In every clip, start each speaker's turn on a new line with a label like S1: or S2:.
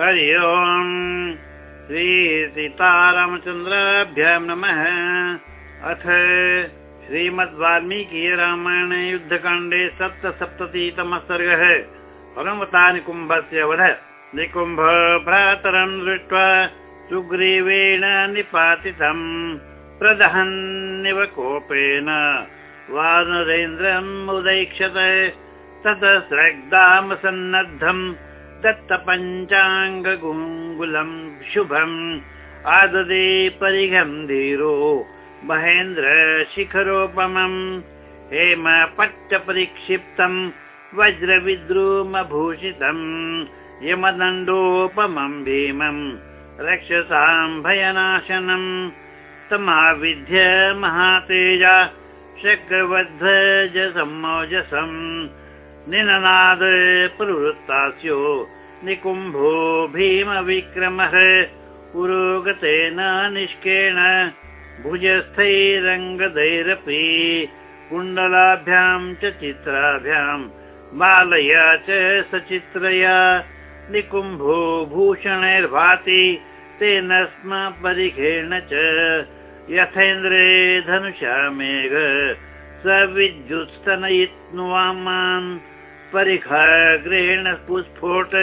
S1: हरि ओम्। श्रीसीतारामचन्द्राभ्यां नमः। अथ श्रीमद्वाल्मीकि रामायणे युद्धकाण्डे सप्तसप्ततितमः सर्गः परमता निकुम्भस्य वध। निकुम्भ भ्रातरं दृष्ट्वा सुग्रीवेण निपातितम्। प्रदहन्निव कोपेन। वानरेन्द्रम् उदैक्षत ततस्रग्दामसन्नद्धम् दत्त पञ्चाङ्गुङ्गुलम् शुभम् आददे परिघम् धीरो महेन्द्र शिखरोपमम् हेम पट्ट परिक्षिप्तम् वज्रविद्रुमभूषितम् यमदण्डोपमम् भीमम् रक्षसाम् भयनाशनम् तमाविध्य महातेजा शक्रवध्वज सम्मोजसम् निननाद प्रवृत्तास्यो निकुम्भो भीमविक्रमः पुरोगतेन निष्केण भुजस्थैरङ्गदैरपि कुण्डलाभ्याम् च चित्राभ्याम् बालया च सचित्रया निकुम्भो भूषणैर्भाति तेन स्म परिघेण च यथेन्द्रे धनुषा मेघ स विद्युत्स्तनयित्नुवामान् परिखाग्रेण पुस्फोट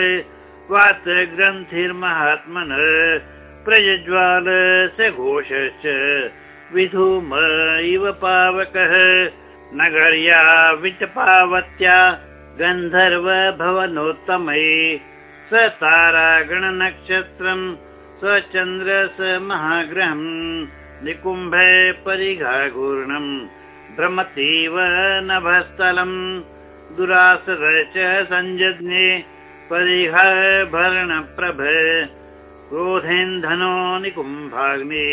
S1: वात ग्रन्थिर्महात्मन स घोषश्च। विधूम इव पावकः नगर्या गन्धर्व भवनोत्तमै। स तारागणनक्षत्रम् स्वचन्द्र स महाग्रहम् निकुम्भे परिघाघूर्णम् भ्रमतीव नभस्थलम् दुरासर च सञ्जज्ञे परिहरणप्रभ क्रोधेन्धनो निकुम्भाग्नि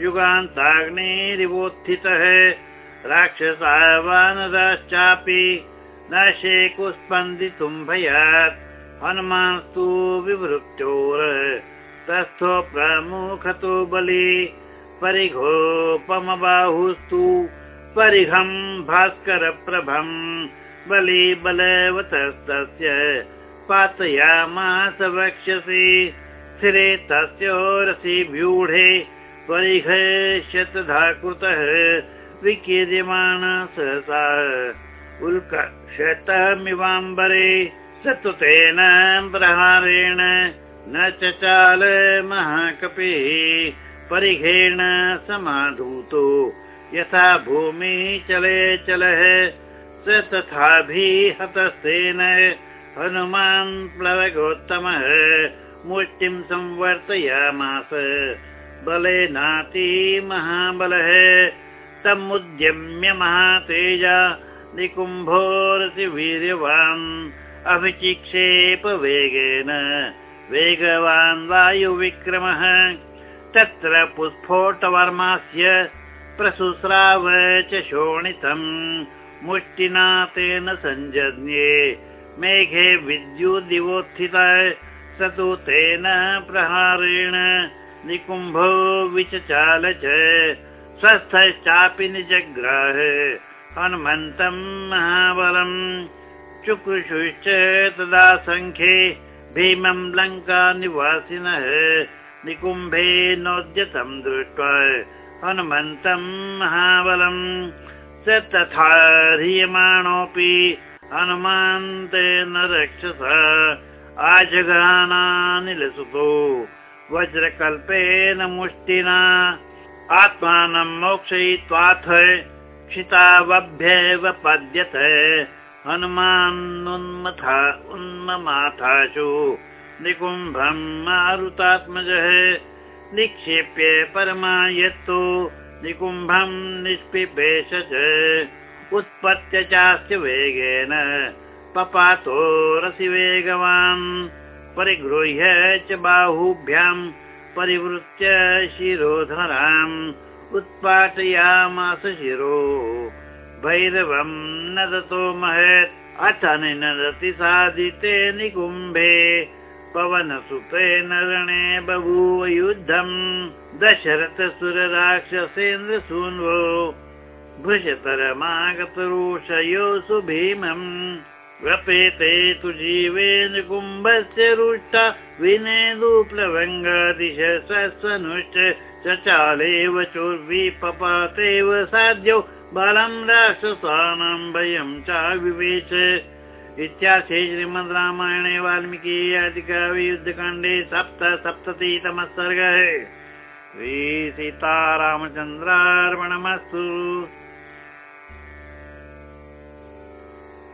S1: युगान्ताग्निरिवोत्थितः राक्षसा वानराश्चापि न शेकुस्पन्दितुम् भयात् हनुमानस्तु विवृत्योर तस्थो प्रमुखतो बलि। परिघोपमबाहुस्तु परिघम् भास्करप्रभम् बलि बलवतस्तस्य पातयामास वक्ष्यसि स्थिरे तस्योरसि व्यूढे परिघ शतधा कृतः विकीर्यमाण सहसा उल्कशतमिवाम्बरे सतुतेन प्रहारेण न चचाल महाकपिः परिघेण समाधूतो। यथा भूमि चले चलः स तथाभिहतस्तेन हनुमान् प्लवगोत्तमः मुष्टिं संवर्तयामास। बलेनाति महाबलः तमुद्यम्य महातेजा निकुम्भोरसि वीर्यवान् अभिचिक्षेप वेगेन। वेगवान् वायुविक्रमः तत्र पुस्फोटवर्मास्य प्रसुस्राव च शोणितम् मुष्टिना तेन सञ्जज्ञे मेघे विद्युदिवोत्थित स तु तेन प्रहारेण। निकुम्भो विचचाल च स्वस्थश्चापि निजग्राह। हनुमन्तम् महाबलम्। चुकृषुश्च तदा सङ्ख्ये भीमम् लङ्का निवासिनः निकुम्भे नोद्यतम् दृष्ट्वा हनुमन्तम् महाबलम् स तथा ह्रियमाणोऽपि हनुमान्तेन रक्षस। आजघानानिलसुतो वज्रकल्पेन मुष्टिना। आत्मानं मोक्षयित्वाथ। क्षितावभ्येव पद्यत। हनुमान्नुन्मथा उन्ममाथाशु। निकुम्भम् मारुतात्मजः। निक्षेप्य परमायत्तु निकुम्भम् निष्पिपेश च उत्पत्य चास्य वेगेन पपातो रसि वेगवान् परिगृह्य च बाहुभ्याम् परिवृत्य शिरोधराम् उत्पाटयामास शिरो। भैरवम् नदतो महत्। अथ निनदति साधिते निकुम्भे पवनसुतेन रणे बभूव युद्धम्। दशरथ सुरराक्षसेन्द्र सून्वो। भृशतरमागतरुषयो सुभीमम्। व्यपेते तु जीवेन कुम्भस्य रुष्टा। विनेदुप्लवङ्गादिश सनुष्ट चचालेव चोर्विपपातेव साध्यौ। बलं राक्षसानां भयं च विवेच इत्याख्ये श्रीमद् रामायणे वाल्मीकि सप्त सप्ततितमः सर्गः श्रीसीतारामचन्द्रार्पणमस्तु